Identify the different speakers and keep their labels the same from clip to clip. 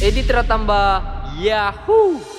Speaker 1: Edi Tratamba Yahoo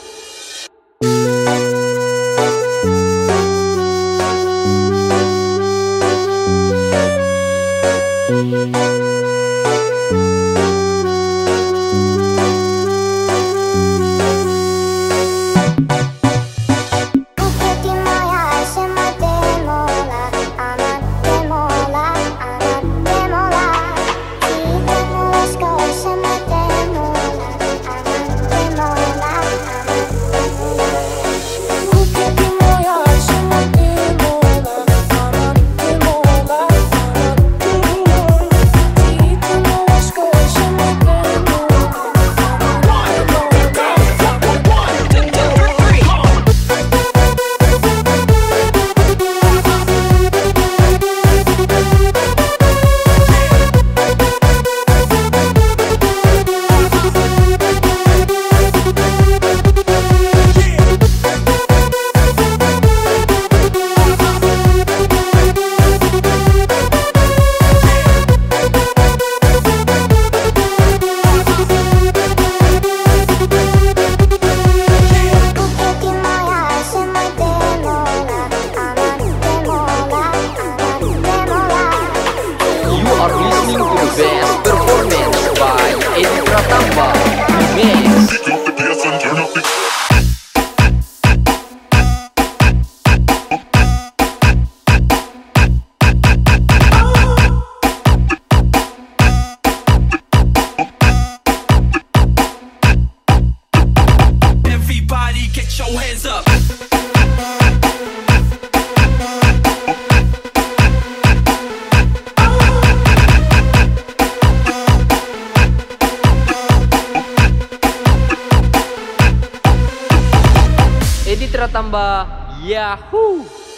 Speaker 1: tambah Yahoo!